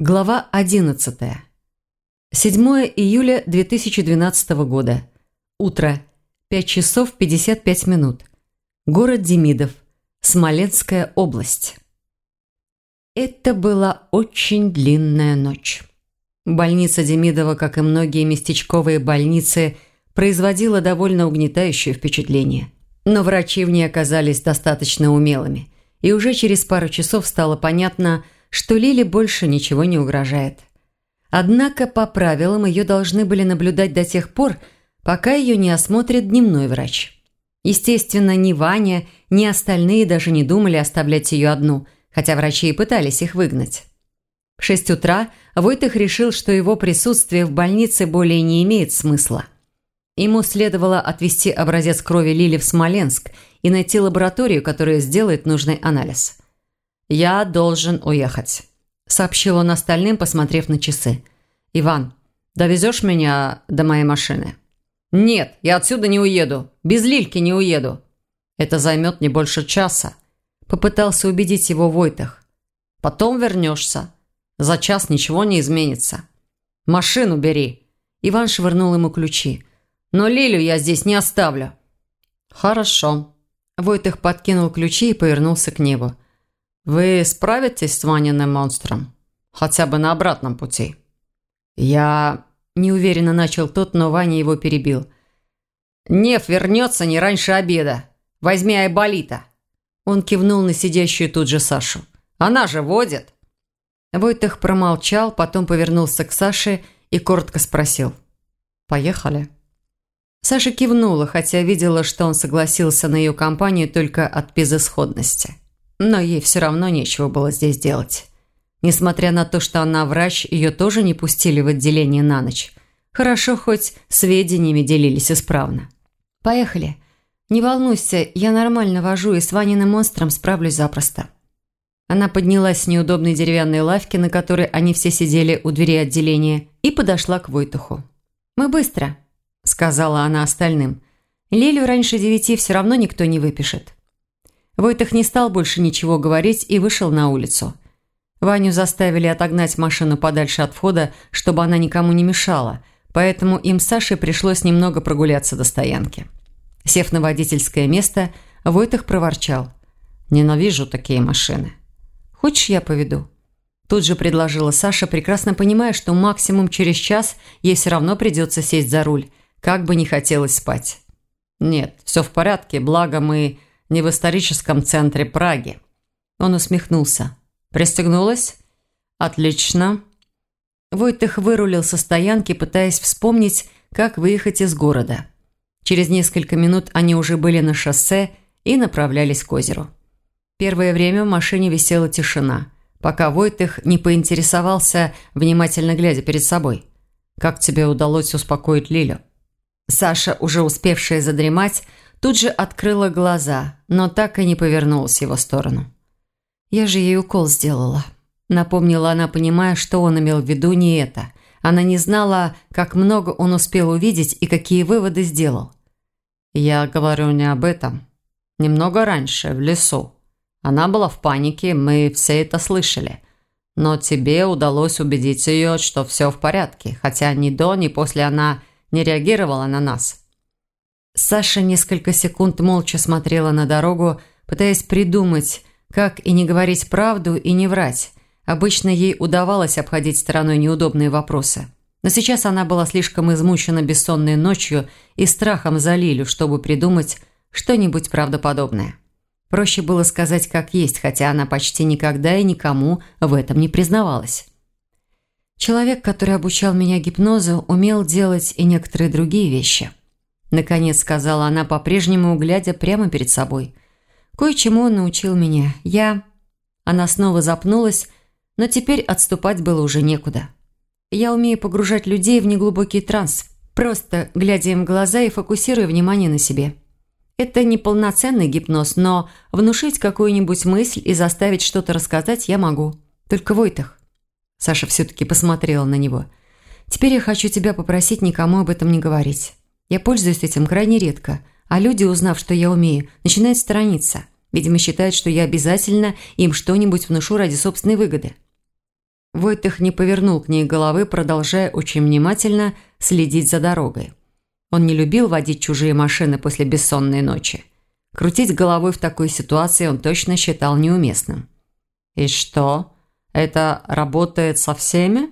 Глава 11. 7 июля 2012 года. Утро. 5 часов 55 минут. Город Демидов. Смоленская область. Это была очень длинная ночь. Больница Демидова, как и многие местечковые больницы, производила довольно угнетающее впечатление. Но врачи в ней оказались достаточно умелыми. И уже через пару часов стало понятно, что что Лиле больше ничего не угрожает. Однако по правилам ее должны были наблюдать до тех пор, пока ее не осмотрит дневной врач. Естественно, ни Ваня, ни остальные даже не думали оставлять ее одну, хотя врачи и пытались их выгнать. В шесть утра Войтых решил, что его присутствие в больнице более не имеет смысла. Ему следовало отвезти образец крови Лили в Смоленск и найти лабораторию, которая сделает нужный анализ. «Я должен уехать», – сообщил он остальным, посмотрев на часы. «Иван, довезешь меня до моей машины?» «Нет, я отсюда не уеду. Без Лильки не уеду. Это займет не больше часа», – попытался убедить его Войтах. «Потом вернешься. За час ничего не изменится. Машину бери». Иван швырнул ему ключи. «Но Лилю я здесь не оставлю». «Хорошо». Войтых подкинул ключи и повернулся к небу. «Вы справитесь с Ваниным монстром? Хотя бы на обратном пути?» «Я...» – неуверенно начал тот, но Ваня его перебил. «Нев вернется не раньше обеда. Возьми Айболита». Он кивнул на сидящую тут же Сашу. «Она же водит». Войтых промолчал, потом повернулся к Саше и коротко спросил. «Поехали?» Саша кивнула, хотя видела, что он согласился на ее компанию только от безысходности. Но ей все равно нечего было здесь делать. Несмотря на то, что она врач, ее тоже не пустили в отделение на ночь. Хорошо, хоть сведениями делились исправно. «Поехали. Не волнуйся, я нормально вожу и с Ваниным монстром справлюсь запросто». Она поднялась с неудобной деревянной лавки, на которой они все сидели у двери отделения, и подошла к Войтуху. «Мы быстро», – сказала она остальным. «Лилю раньше девяти все равно никто не выпишет». Войтах не стал больше ничего говорить и вышел на улицу. Ваню заставили отогнать машину подальше от входа, чтобы она никому не мешала, поэтому им с Сашей пришлось немного прогуляться до стоянки. Сев на водительское место, Войтах проворчал. «Ненавижу такие машины». «Хочешь, я поведу?» Тут же предложила Саша, прекрасно понимая, что максимум через час ей все равно придется сесть за руль, как бы не хотелось спать. «Нет, все в порядке, благо мы не в историческом центре Праги». Он усмехнулся. «Пристегнулась?» «Отлично». Войтых вырулил со стоянки, пытаясь вспомнить, как выехать из города. Через несколько минут они уже были на шоссе и направлялись к озеру. Первое время в машине висела тишина, пока Войтых не поинтересовался, внимательно глядя перед собой. «Как тебе удалось успокоить Лилю?» Саша, уже успевшая задремать, Тут же открыла глаза, но так и не повернулась в его сторону. «Я же ей укол сделала», – напомнила она, понимая, что он имел в виду не это. Она не знала, как много он успел увидеть и какие выводы сделал. «Я говорю не об этом. Немного раньше, в лесу. Она была в панике, мы все это слышали. Но тебе удалось убедить ее, что все в порядке, хотя ни до, ни после она не реагировала на нас. Саша несколько секунд молча смотрела на дорогу, пытаясь придумать, как и не говорить правду, и не врать. Обычно ей удавалось обходить стороной неудобные вопросы. Но сейчас она была слишком измучена бессонной ночью и страхом за Лилю, чтобы придумать что-нибудь правдоподобное. Проще было сказать как есть, хотя она почти никогда и никому в этом не признавалась. Человек, который обучал меня гипнозу, умел делать и некоторые другие вещи – Наконец сказала она, по-прежнему глядя прямо перед собой. «Кое-чему он научил меня. Я...» Она снова запнулась, но теперь отступать было уже некуда. «Я умею погружать людей в неглубокий транс, просто глядя им в глаза и фокусируя внимание на себе. Это не полноценный гипноз, но внушить какую-нибудь мысль и заставить что-то рассказать я могу. Только Войтах». Саша все-таки посмотрела на него. «Теперь я хочу тебя попросить никому об этом не говорить». Я пользуюсь этим крайне редко, а люди, узнав, что я умею, начинают сторониться. Видимо, считают, что я обязательно им что-нибудь вношу ради собственной выгоды. Войтых не повернул к ней головы, продолжая очень внимательно следить за дорогой. Он не любил водить чужие машины после бессонной ночи. Крутить головой в такой ситуации он точно считал неуместным. «И что? Это работает со всеми?»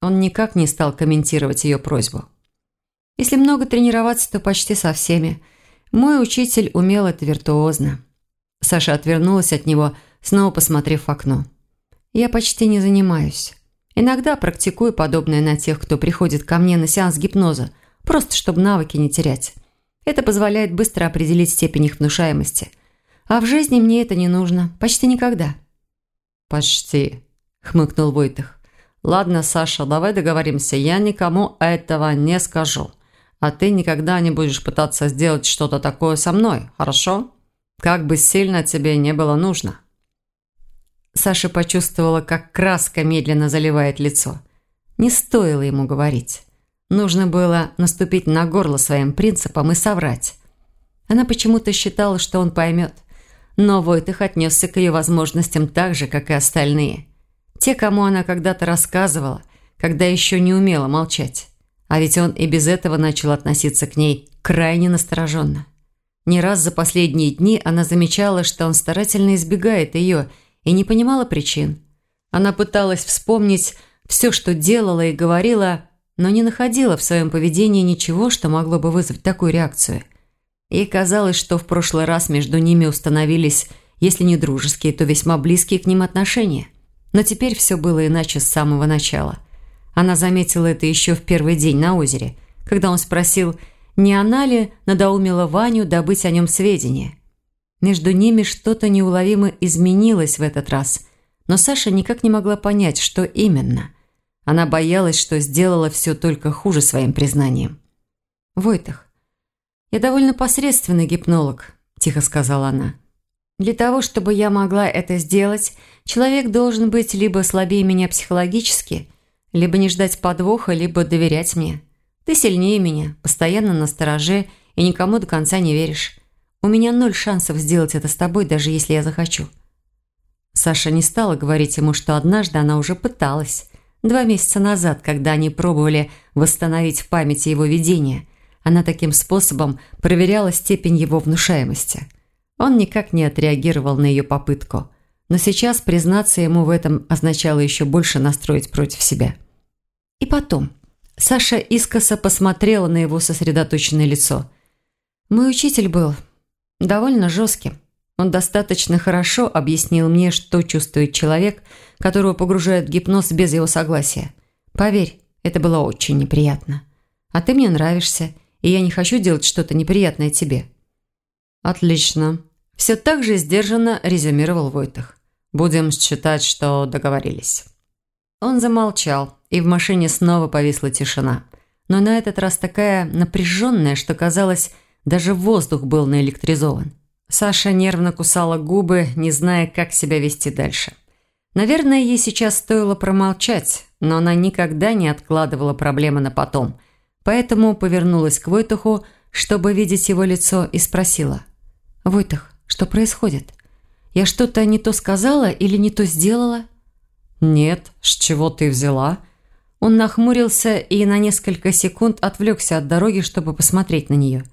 Он никак не стал комментировать ее просьбу. «Если много тренироваться, то почти со всеми. Мой учитель умел это виртуозно». Саша отвернулась от него, снова посмотрев в окно. «Я почти не занимаюсь. Иногда практикую подобное на тех, кто приходит ко мне на сеанс гипноза, просто чтобы навыки не терять. Это позволяет быстро определить степень их внушаемости. А в жизни мне это не нужно. Почти никогда». «Почти», – хмыкнул Войтых. «Ладно, Саша, давай договоримся. Я никому этого не скажу. А ты никогда не будешь пытаться сделать что-то такое со мной, хорошо? Как бы сильно тебе не было нужно». Саша почувствовала, как краска медленно заливает лицо. Не стоило ему говорить. Нужно было наступить на горло своим принципам и соврать. Она почему-то считала, что он поймет. Но Войтых отнесся к ее возможностям так же, как и остальные. Те, кому она когда-то рассказывала, когда еще не умела молчать. А ведь он и без этого начал относиться к ней крайне настороженно. Не раз за последние дни она замечала, что он старательно избегает ее и не понимала причин. Она пыталась вспомнить все, что делала и говорила, но не находила в своем поведении ничего, что могло бы вызвать такую реакцию. Ей казалось, что в прошлый раз между ними установились, если не дружеские, то весьма близкие к ним отношения. Но теперь все было иначе с самого начала. Она заметила это еще в первый день на озере, когда он спросил, не она ли надоумила Ваню добыть о нем сведения. Между ними что-то неуловимо изменилось в этот раз, но Саша никак не могла понять, что именно – она боялась, что сделала все только хуже своим признанием. «Войтах, я довольно посредственный гипнолог», – тихо сказала она. «Для того, чтобы я могла это сделать, человек должен быть либо слабее меня психологически, либо не ждать подвоха, либо доверять мне. Ты сильнее меня, постоянно на стороже и никому до конца не веришь. У меня ноль шансов сделать это с тобой, даже если я захочу». Саша не стала говорить ему, что однажды она уже пыталась, Два месяца назад, когда они пробовали восстановить в памяти его видение, она таким способом проверяла степень его внушаемости. Он никак не отреагировал на ее попытку. Но сейчас признаться ему в этом означало еще больше настроить против себя. И потом, Саша искоса посмотрела на его сосредоточенное лицо. «Мой учитель был довольно жестким. Он достаточно хорошо объяснил мне, что чувствует человек, которого погружают в гипноз без его согласия. Поверь, это было очень неприятно. А ты мне нравишься, и я не хочу делать что-то неприятное тебе». «Отлично». Все так же сдержанно резюмировал Войтах. «Будем считать, что договорились». Он замолчал, и в машине снова повисла тишина. Но на этот раз такая напряженная, что казалось, даже воздух был наэлектризован. Саша нервно кусала губы, не зная, как себя вести дальше. Наверное, ей сейчас стоило промолчать, но она никогда не откладывала проблемы на потом. Поэтому повернулась к Войтуху, чтобы видеть его лицо, и спросила. «Войтах, что происходит? Я что-то не то сказала или не то сделала?» «Нет, с чего ты взяла?» Он нахмурился и на несколько секунд отвлекся от дороги, чтобы посмотреть на нее.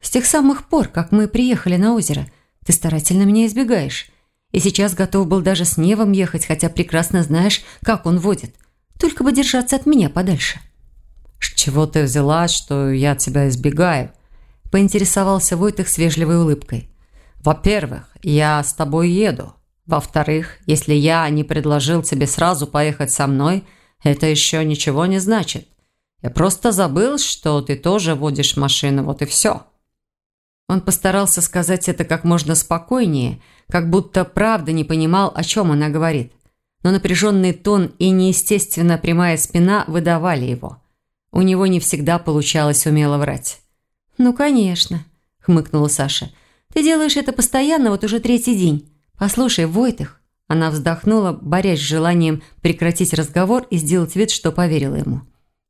С тех самых пор, как мы приехали на озеро, ты старательно меня избегаешь. И сейчас готов был даже с Невом ехать, хотя прекрасно знаешь, как он водит. Только бы держаться от меня подальше». «С чего ты взяла, что я тебя избегаю?» Поинтересовался Войтых с вежливой улыбкой. «Во-первых, я с тобой еду. Во-вторых, если я не предложил тебе сразу поехать со мной, это еще ничего не значит. Я просто забыл, что ты тоже водишь машину, вот и все». Он постарался сказать это как можно спокойнее, как будто правда не понимал, о чем она говорит. Но напряженный тон и неестественно прямая спина выдавали его. У него не всегда получалось умело врать. «Ну, конечно», – хмыкнула Саша. «Ты делаешь это постоянно, вот уже третий день. Послушай, Войтых». Она вздохнула, борясь с желанием прекратить разговор и сделать вид, что поверила ему.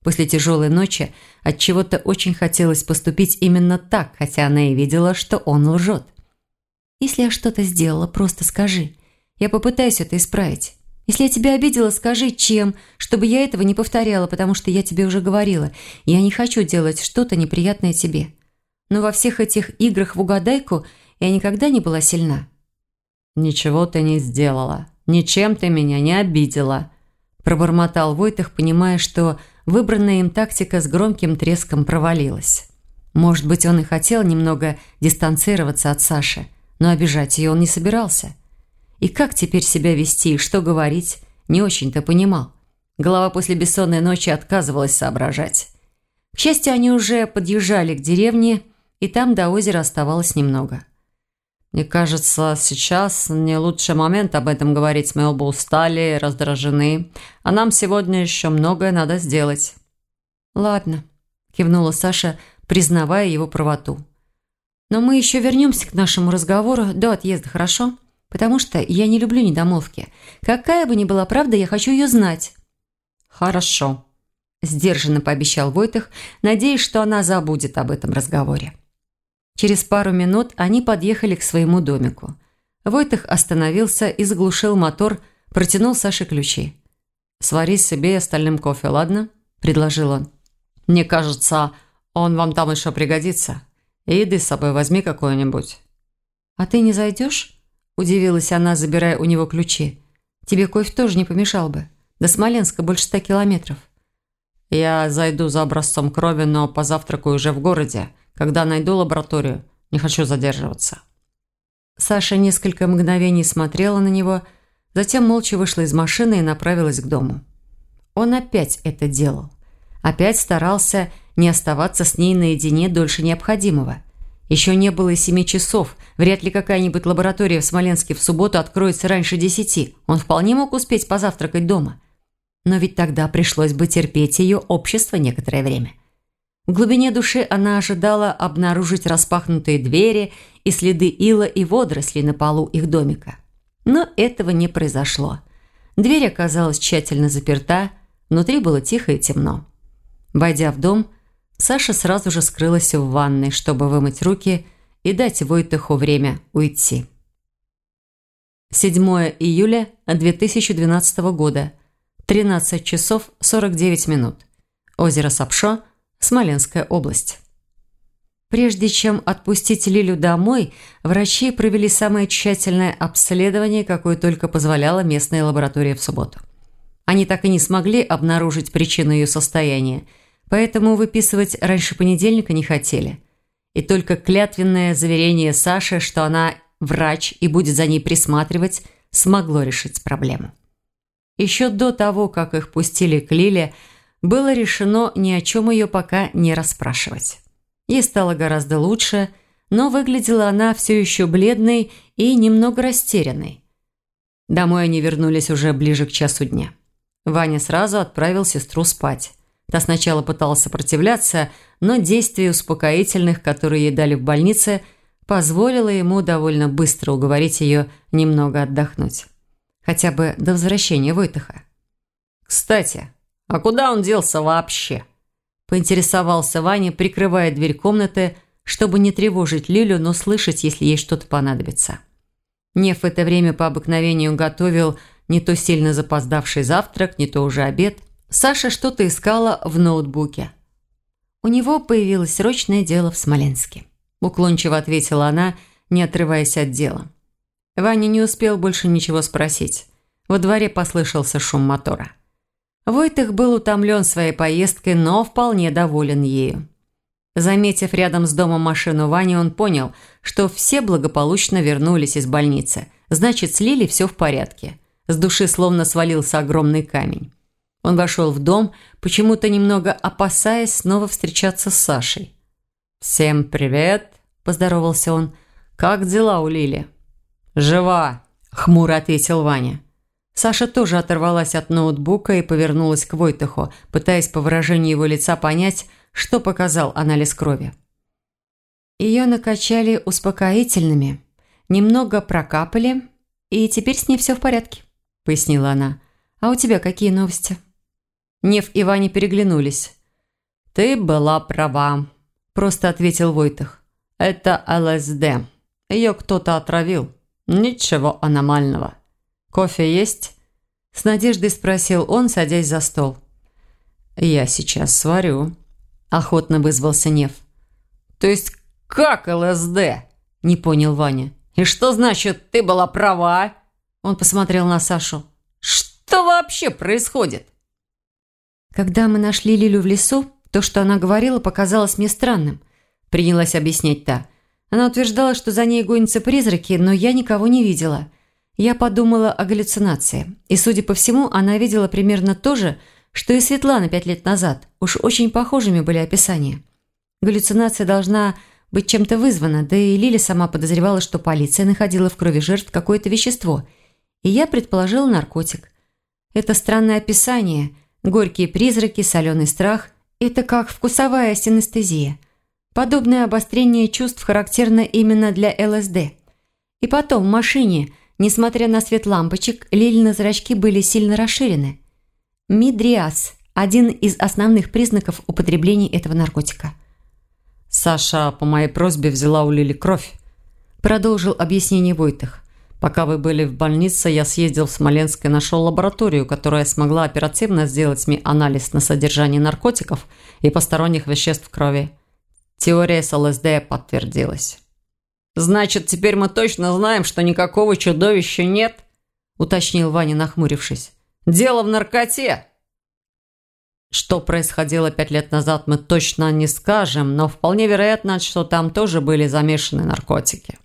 После тяжелой ночи от чего то очень хотелось поступить именно так, хотя она и видела, что он лжет. «Если я что-то сделала, просто скажи. Я попытаюсь это исправить. Если я тебя обидела, скажи, чем, чтобы я этого не повторяла, потому что я тебе уже говорила. Я не хочу делать что-то неприятное тебе. Но во всех этих играх в угадайку я никогда не была сильна». «Ничего ты не сделала. Ничем ты меня не обидела», – пробормотал Войтых, понимая, что выбранная им тактика с громким треском провалилась. Может быть, он и хотел немного дистанцироваться от Саши, но обижать ее он не собирался. И как теперь себя вести и что говорить, не очень-то понимал. Голова после бессонной ночи отказывалась соображать. К счастью, они уже подъезжали к деревне, и там до озера оставалось немного. Мне кажется, сейчас не лучший момент об этом говорить. Мы оба устали, раздражены. А нам сегодня еще многое надо сделать». «Ладно», – кивнула Саша, признавая его правоту. «Но мы еще вернемся к нашему разговору до отъезда, хорошо? Потому что я не люблю недомолвки. Какая бы ни была правда, я хочу ее знать». «Хорошо», – сдержанно пообещал Войтых, надеясь, что она забудет об этом разговоре. Через пару минут они подъехали к своему домику. Войтых остановился и заглушил мотор, протянул Саше ключи. «Свари себе остальным кофе, ладно?» – предложил он. «Мне кажется, он вам там еще пригодится. И еды с собой возьми какую-нибудь». «А ты не зайдешь?» – удивилась она, забирая у него ключи. «Тебе кофе тоже не помешал бы. До Смоленска больше ста километров». «Я зайду за образцом крови, но позавтракаю уже в городе когда найду лабораторию. Не хочу задерживаться». Саша несколько мгновений смотрела на него, затем молча вышла из машины и направилась к дому. Он опять это делал. Опять старался не оставаться с ней наедине дольше необходимого. Еще не было и семи часов. Вряд ли какая-нибудь лаборатория в Смоленске в субботу откроется раньше десяти. Он вполне мог успеть позавтракать дома. Но ведь тогда пришлось бы терпеть ее общество некоторое время. В глубине души она ожидала обнаружить распахнутые двери и следы ила и водорослей на полу их домика. Но этого не произошло. Дверь оказалась тщательно заперта, внутри было тихо и темно. Войдя в дом, Саша сразу же скрылась в ванной, чтобы вымыть руки и дать Войтыху время уйти. 7 июля 2012 года, 13 часов 49 минут. Озеро Сапшо – Смоленская область. Прежде чем отпустить Лилю домой, врачи провели самое тщательное обследование, какое только позволяла местная лаборатория в субботу. Они так и не смогли обнаружить причину ее состояния, поэтому выписывать раньше понедельника не хотели. И только клятвенное заверение Саши, что она врач и будет за ней присматривать, смогло решить проблему. Еще до того, как их пустили к Лиле, было решено ни о чем ее пока не расспрашивать. Ей стало гораздо лучше, но выглядела она все еще бледной и немного растерянной. Домой они вернулись уже ближе к часу дня. Ваня сразу отправил сестру спать. Та сначала пыталась сопротивляться, но действие успокоительных, которые ей дали в больнице, позволило ему довольно быстро уговорить ее немного отдохнуть. Хотя бы до возвращения Войтаха. «Кстати, «А куда он делся вообще?» Поинтересовался Ваня, прикрывая дверь комнаты, чтобы не тревожить Лилю, но слышать, если ей что-то понадобится. Нев в это время по обыкновению готовил не то сильно запоздавший завтрак, не то уже обед. Саша что-то искала в ноутбуке. «У него появилось срочное дело в Смоленске», – уклончиво ответила она, не отрываясь от дела. Ваня не успел больше ничего спросить. Во дворе послышался шум мотора. Войтых был утомлен своей поездкой, но вполне доволен ею. Заметив рядом с домом машину Вани, он понял, что все благополучно вернулись из больницы. Значит, с Лили все в порядке. С души словно свалился огромный камень. Он вошел в дом, почему-то немного опасаясь снова встречаться с Сашей. «Всем привет!» – поздоровался он. «Как дела у Лили?» «Жива!» – хмуро ответил Ваня. Саша тоже оторвалась от ноутбука и повернулась к Войтаху, пытаясь по выражению его лица понять, что показал анализ крови. Ее накачали успокоительными, немного прокапали, и теперь с ней все в порядке, пояснила она. А у тебя какие новости? Нев и Ваня переглянулись. «Ты была права», – просто ответил Войтах. «Это ЛСД. Ее кто-то отравил. Ничего аномального». «Кофе есть?» С надеждой спросил он, садясь за стол. «Я сейчас сварю», – охотно вызвался Нев. «То есть как ЛСД?» – не понял Ваня. «И что значит, ты была права?» Он посмотрел на Сашу. «Что вообще происходит?» Когда мы нашли Лилю в лесу, то, что она говорила, показалось мне странным. Принялась объяснять та. Она утверждала, что за ней гонятся призраки, но я никого не видела. Я подумала о галлюцинации. И, судя по всему, она видела примерно то же, что и Светлана пять лет назад. Уж очень похожими были описания. Галлюцинация должна быть чем-то вызвана, да и Лили сама подозревала, что полиция находила в крови жертв какое-то вещество. И я предположила наркотик. Это странное описание, горькие призраки, соленый страх – это как вкусовая синестезия. Подобное обострение чувств характерно именно для ЛСД. И потом в машине, несмотря на свет лампочек, Лилины зрачки были сильно расширены. Мидриаз – один из основных признаков употребления этого наркотика – «Саша по моей просьбе взяла у Лили кровь», – продолжил объяснение Войтых. «Пока вы были в больнице, я съездил в Смоленск и нашел лабораторию, которая смогла оперативно сделать мне анализ на содержание наркотиков и посторонних веществ в крови. Теория с ЛСД подтвердилась». «Значит, теперь мы точно знаем, что никакого чудовища нет?» – уточнил Ваня, нахмурившись. «Дело в наркоте!» Что происходило пять лет назад, мы точно не скажем, но вполне вероятно, что там тоже были замешаны наркотики.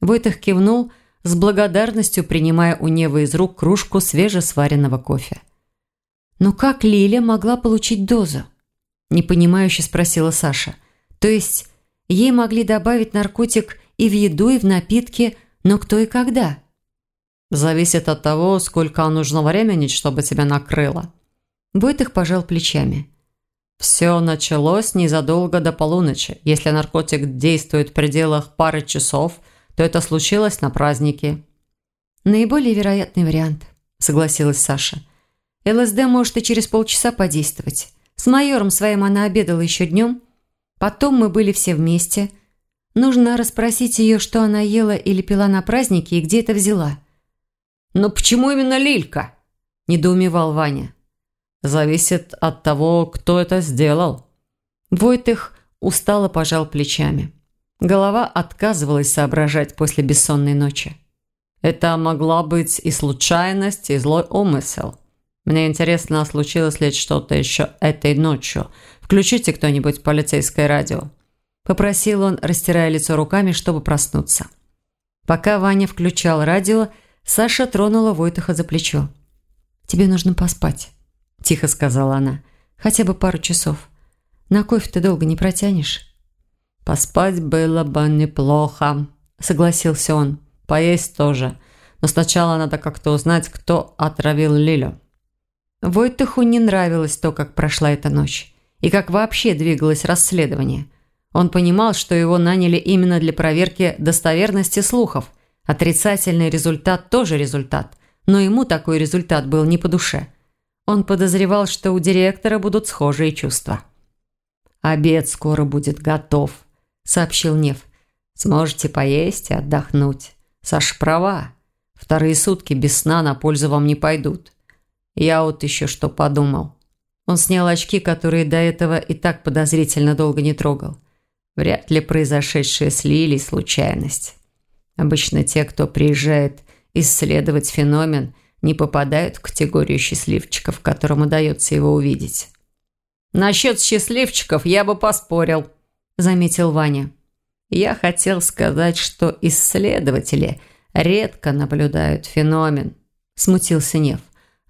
Войтых кивнул, с благодарностью принимая у Невы из рук кружку свежесваренного кофе. «Но как Лиля могла получить дозу?» – непонимающе спросила Саша. «То есть ей могли добавить наркотик и в еду, и в напитки, но кто и когда?» «Зависит от того, сколько нужно времени, чтобы тебя накрыло», Войтых пожал плечами. Все началось незадолго до полуночи. Если наркотик действует в пределах пары часов, то это случилось на празднике. Наиболее вероятный вариант, согласилась Саша. ЛСД может и через полчаса подействовать. С майором своим она обедала еще днем. Потом мы были все вместе. Нужно расспросить ее, что она ела или пила на празднике и где это взяла. «Но почему именно Лилька?» – недоумевал Ваня. Зависит от того, кто это сделал». Войтых устало пожал плечами. Голова отказывалась соображать после бессонной ночи. Это могла быть и случайность, и злой умысел. Мне интересно, случилось ли что-то еще этой ночью. Включите кто-нибудь полицейское радио. Попросил он, растирая лицо руками, чтобы проснуться. Пока Ваня включал радио, Саша тронула Войтыха за плечо. «Тебе нужно поспать». – тихо сказала она. «Хотя бы пару часов. На кофе ты долго не протянешь». «Поспать было бы неплохо», – согласился он. «Поесть тоже. Но сначала надо как-то узнать, кто отравил Лилю». Войтыху не нравилось то, как прошла эта ночь. И как вообще двигалось расследование. Он понимал, что его наняли именно для проверки достоверности слухов. Отрицательный результат тоже результат. Но ему такой результат был не по душе – он подозревал, что у директора будут схожие чувства. «Обед скоро будет готов», – сообщил Нев. «Сможете поесть и отдохнуть. Саша права. Вторые сутки без сна на пользу вам не пойдут. Я вот еще что подумал». Он снял очки, которые до этого и так подозрительно долго не трогал. Вряд ли произошедшее с Лилей случайность. Обычно те, кто приезжает исследовать феномен – не попадают в категорию счастливчиков, которым удается его увидеть. «Насчет счастливчиков я бы поспорил», – заметил Ваня. «Я хотел сказать, что исследователи редко наблюдают феномен», – смутился Нев.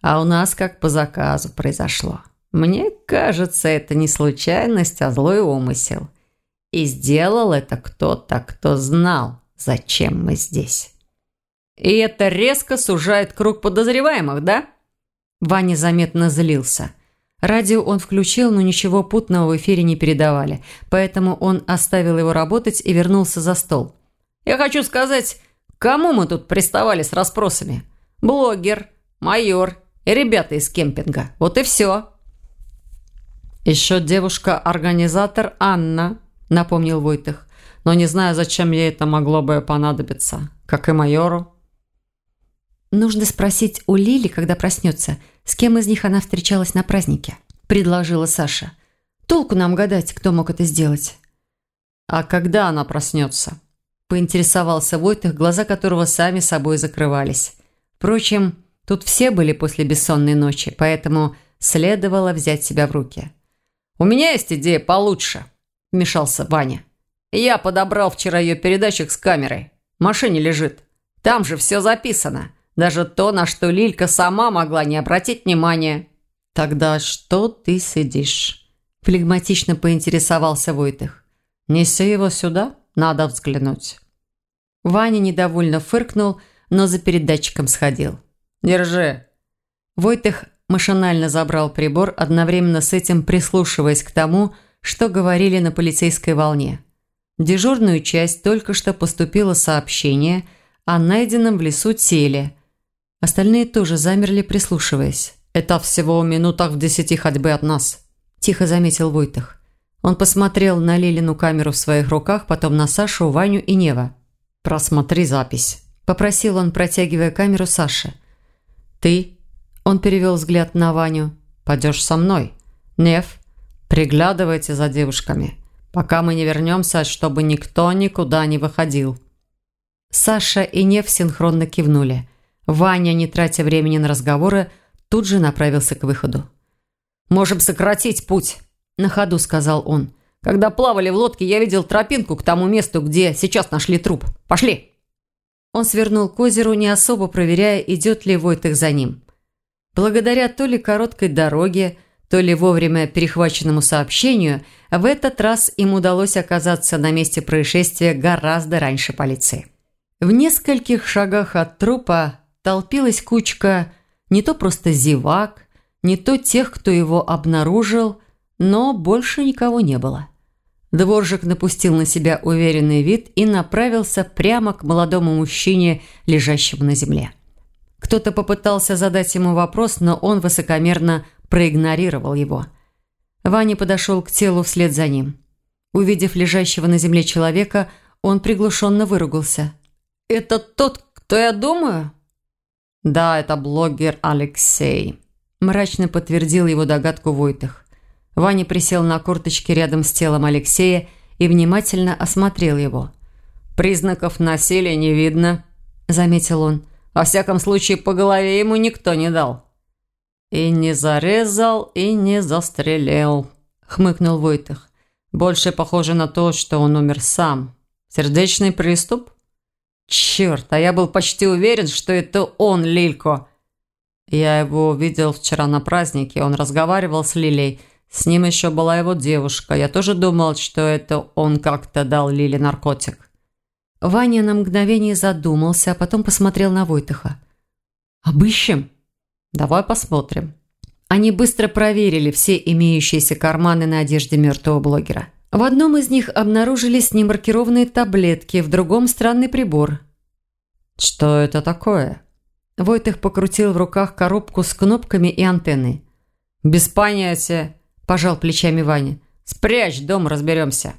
«А у нас как по заказу произошло. Мне кажется, это не случайность, а злой умысел. И сделал это кто-то, кто знал, зачем мы здесь». И это резко сужает круг подозреваемых, да?» Ваня заметно злился. Радио он включил, но ничего путного в эфире не передавали, поэтому он оставил его работать и вернулся за стол. «Я хочу сказать, кому мы тут приставали с расспросами? Блогер, майор и ребята из кемпинга. Вот и все». «Еще девушка-организатор Анна», – напомнил Войтых. «Но не знаю, зачем ей это могло бы понадобиться, как и майору». нужно спросить у Лили, когда проснется, с кем из них она встречалась на празднике», – предложила Саша. «Толку нам гадать, кто мог это сделать». «А когда она проснется?» – поинтересовался Войтых, глаза которого сами собой закрывались. Впрочем, тут все были после бессонной ночи, поэтому следовало взять себя в руки. «У меня есть идея получше», – вмешался Ваня. «Я подобрал вчера ее передатчик с камерой. В машине лежит. Там же все записано. Даже то, на что Лилька сама могла не обратить внимания». «Тогда что ты сидишь?» – флегматично поинтересовался Войтых. «Неси его сюда, надо взглянуть». Ваня недовольно фыркнул, но за передатчиком сходил. «Держи». Войтых машинально забрал прибор, одновременно с этим прислушиваясь к тому, что говорили на полицейской волне. В дежурную часть только что поступило сообщение о найденном в лесу теле. Остальные тоже замерли, прислушиваясь. «Это всего минутах в десяти ходьбы от нас», – тихо заметил Войтых. Он посмотрел на Лилину камеру в своих руках, потом на Сашу, Ваню и Нева. «Просмотри запись», – попросил он, протягивая камеру Саше. «Ты он перевел взгляд на Ваню. «Пойдешь со мной. Нев, приглядывайте за девушками, пока мы не вернемся, чтобы никто никуда не выходил». Саша и Нев синхронно кивнули. Ваня, не тратя времени на разговоры, тут же направился к выходу. «Можем сократить путь», – на ходу сказал он. «Когда плавали в лодке, я видел тропинку к тому месту, где сейчас нашли труп. Пошли!» Он свернул к озеру, не особо проверяя, идет ли Войтых за ним. Благодаря то ли короткой дороге, то ли вовремя перехваченному сообщению, в этот раз им удалось оказаться на месте происшествия гораздо раньше полиции. В нескольких шагах от трупа толпилась кучка не то просто зевак, не то тех, кто его обнаружил, но больше никого не было. Дворжик напустил на себя уверенный вид и направился прямо к молодому мужчине, лежащему на земле. Кто-то попытался задать ему вопрос, но он высокомерно проигнорировал его. Ваня подошел к телу вслед за ним. Увидев лежащего на земле человека, он приглушенно выругался. «Это тот, кто я думаю?» «Да, это блогер Алексей», – мрачно подтвердил его догадку Войтых. Ваня присел на корточки рядом с телом Алексея и внимательно осмотрел его. «Признаков насилия не видно», – заметил он. Во всяком случае, по голове ему никто не дал. «И не зарезал, и не застрелил», – хмыкнул Войтых. «Больше похоже на то, что он умер сам. Сердечный приступ?» «Черт, а я был почти уверен, что это он, Лилько!» Я его видел вчера на празднике, он разговаривал с Лилей. С ним еще была его девушка. Я тоже думал, что это он как-то дал Лиле наркотик. Ваня на мгновение задумался, а потом посмотрел на Войтыха. «Обыщем?» «Давай посмотрим». Они быстро проверили все имеющиеся карманы на одежде мертвого блогера. В одном из них обнаружились немаркированные таблетки, в другом – странный прибор. «Что это такое?» Войтых покрутил в руках коробку с кнопками и антенной. «Без понятия», – пожал плечами Ваня. «Спрячь, дом разберемся».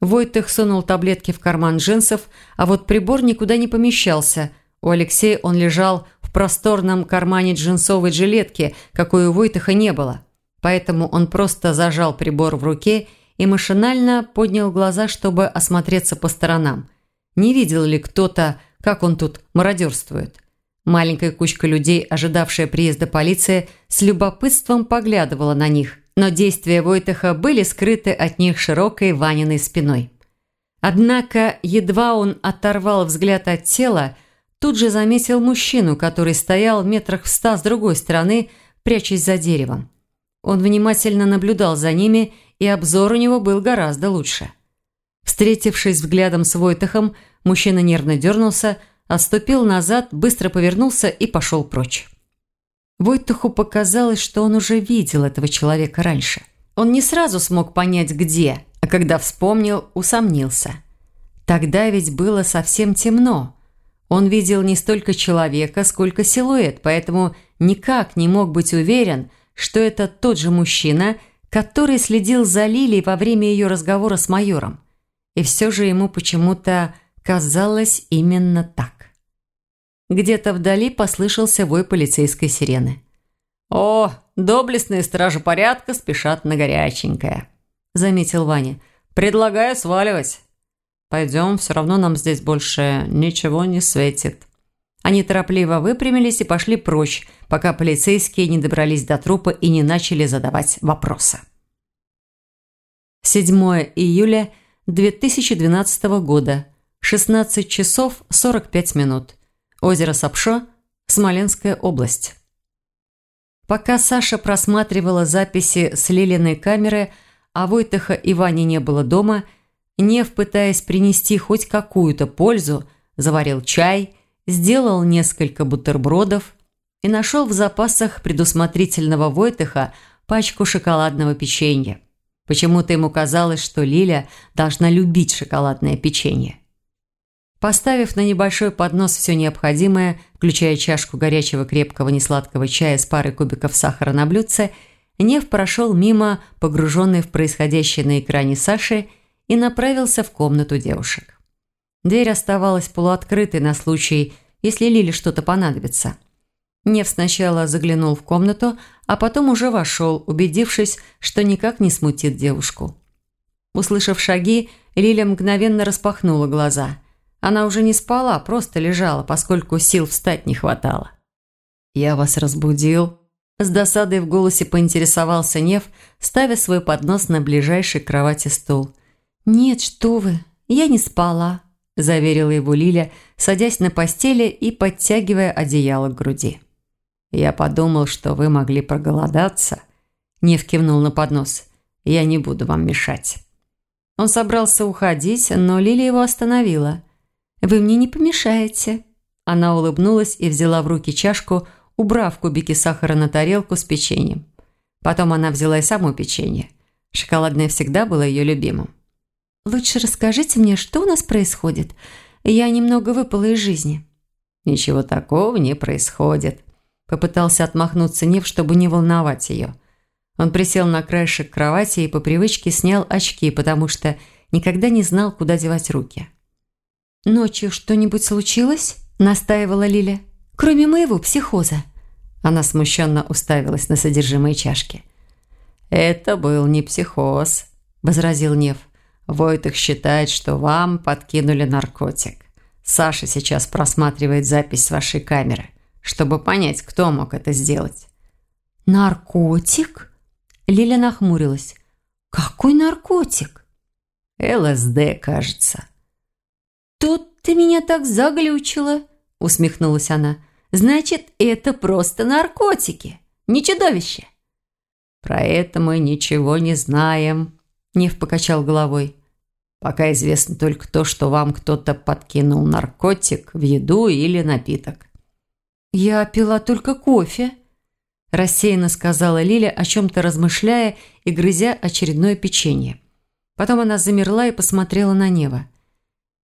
Войтых сунул таблетки в карман джинсов, а вот прибор никуда не помещался. У Алексея он лежал в просторном кармане джинсовой жилетки, какой у Войтыха не было. Поэтому он просто зажал прибор в руке и машинально поднял глаза, чтобы осмотреться по сторонам. Не видел ли кто-то, как он тут мародерствует? Маленькая кучка людей, ожидавшая приезда полиции, с любопытством поглядывала на них но действия Войтаха были скрыты от них широкой Ваниной спиной. Однако, едва он оторвал взгляд от тела, тут же заметил мужчину, который стоял в метрах в ста с другой стороны, прячась за деревом. Он внимательно наблюдал за ними, и обзор у него был гораздо лучше. Встретившись взглядом с Войтахом, мужчина нервно дернулся, отступил назад, быстро повернулся и пошел прочь. Войтуху показалось, что он уже видел этого человека раньше. Он не сразу смог понять, где, а когда вспомнил, усомнился. Тогда ведь было совсем темно. Он видел не столько человека, сколько силуэт, поэтому никак не мог быть уверен, что это тот же мужчина, который следил за Лилией во время ее разговора с майором. И все же ему почему-то казалось именно так. Где-то вдали послышался вой полицейской сирены. «О, доблестные стражи порядка спешат на горяченькое», – заметил Ваня. «Предлагаю сваливать. Пойдем, все равно нам здесь больше ничего не светит». Они торопливо выпрямились и пошли прочь, пока полицейские не добрались до трупа и не начали задавать вопросы. 7 июля 2012 года, 16 часов 45 минут. Озеро Сапшо, Смоленская область. Пока Саша просматривала записи с Лилиной камеры, а Войтаха и Вани не было дома, Нев, пытаясь принести хоть какую-то пользу, заварил чай, сделал несколько бутербродов и нашел в запасах предусмотрительного Войтаха пачку шоколадного печенья. Почему-то ему казалось, что Лиля должна любить шоколадное печенье. Поставив на небольшой поднос все необходимое, включая чашку горячего крепкого несладкого чая с парой кубиков сахара на блюдце, Нев прошел мимо, погруженный в происходящее на экране Саши, и направился в комнату девушек. Дверь оставалась полуоткрытой на случай, если Лиле что-то понадобится. Нев сначала заглянул в комнату, а потом уже вошел, убедившись, что никак не смутит девушку. Услышав шаги, Лиля мгновенно распахнула глаза – она уже не спала, просто лежала, поскольку сил встать не хватало. «Я вас разбудил?» С досадой в голосе поинтересовался Нев, ставя свой поднос на ближайший к кровати стул. «Нет, что вы, я не спала», – заверила его Лиля, садясь на постели и подтягивая одеяло к груди. «Я подумал, что вы могли проголодаться», – Нев кивнул на поднос. «Я не буду вам мешать». Он собрался уходить, но Лиля его остановила – «Вы мне не помешаете». Она улыбнулась и взяла в руки чашку, убрав кубики сахара на тарелку с печеньем. Потом она взяла и само печенье. Шоколадное всегда было ее любимым. «Лучше расскажите мне, что у нас происходит. Я немного выпала из жизни». «Ничего такого не происходит», – попытался отмахнуться Нев, чтобы не волновать ее. Он присел на краешек кровати и по привычке снял очки, потому что никогда не знал, куда девать руки. «Ночью что-нибудь случилось?» – настаивала Лиля. «Кроме моего психоза». Она смущенно уставилась на содержимое чашки. «Это был не психоз», – возразил Нев. «Войтых считает, что вам подкинули наркотик. Саша сейчас просматривает запись с вашей камеры, чтобы понять, кто мог это сделать». «Наркотик?» Лиля нахмурилась. «Какой наркотик?» «ЛСД, кажется». «Тут ты меня так заглючила», – усмехнулась она. «Значит, это просто наркотики, не чудовище». «Про это мы ничего не знаем», – Нев покачал головой. «Пока известно только то, что вам кто-то подкинул наркотик в еду или напиток». «Я пила только кофе», – рассеянно сказала Лиля, о чем-то размышляя и грызя очередное печенье. Потом она замерла и посмотрела на Нева.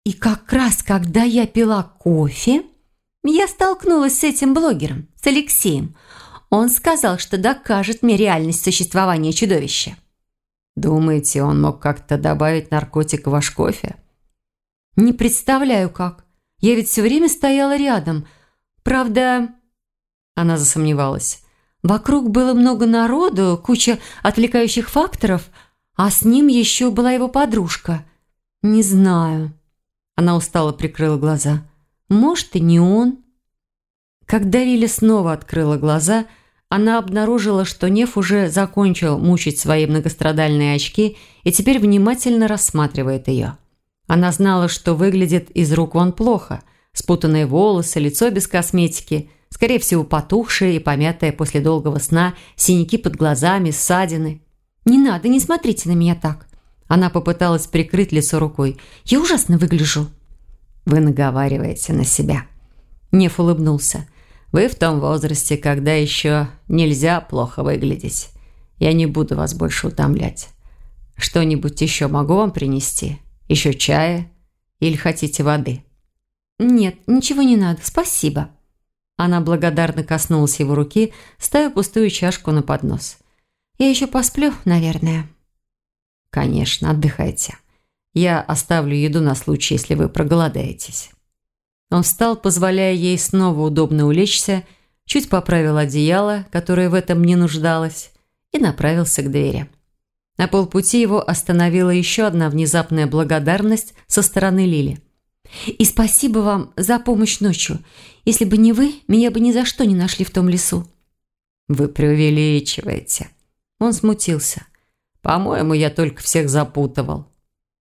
И как раз когда я пила кофе, я столкнулась с этим блогером, с Алексеем. Он сказал, что докажет мне реальность существования чудовища. Думаете, он мог как-то добавить наркотик в ваш кофе? Не представляю, как. Я ведь все время стояла рядом. Правда... Она засомневалась. Вокруг было много народу, куча отвлекающих факторов, а с ним еще была его подружка. Не знаю. Она устало прикрыла глаза. «Может, и не он». Когда Лиля снова открыла глаза, она обнаружила, что Нев уже закончил мучить свои многострадальные очки и теперь внимательно рассматривает ее. Она знала, что выглядит из рук вон плохо. Спутанные волосы, лицо без косметики, скорее всего, потухшее и помятое после долгого сна, синяки под глазами, ссадины. «Не надо, не смотрите на меня так. Она попыталась прикрыть лицо рукой. «Я ужасно выгляжу». «Вы наговариваете на себя». Неф улыбнулся. «Вы в том возрасте, когда еще нельзя плохо выглядеть. Я не буду вас больше утомлять. Что-нибудь еще могу вам принести? Еще чая? Или хотите воды?» «Нет, ничего не надо, спасибо». Она благодарно коснулась его руки, ставя пустую чашку на поднос. «Я еще посплю, наверное». «Конечно, отдыхайте. Я оставлю еду на случай, если вы проголодаетесь». Он встал, позволяя ей снова удобно улечься, чуть поправил одеяло, которое в этом не нуждалось, и направился к двери. На полпути его остановила еще одна внезапная благодарность со стороны Лили. «И спасибо вам за помощь ночью. Если бы не вы, меня бы ни за что не нашли в том лесу». «Вы преувеличиваете». Он смутился. «По-моему, я только всех запутывал».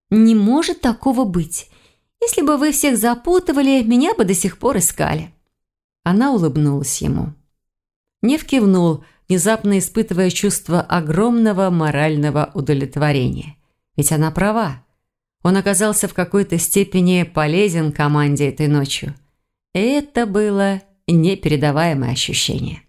«Не может такого быть. Если бы вы всех запутывали, меня бы до сих пор искали». Она улыбнулась ему. Нев кивнул, внезапно испытывая чувство огромного морального удовлетворения. Ведь она права. Он оказался в какой-то степени полезен команде этой ночью. Это было непередаваемое ощущение.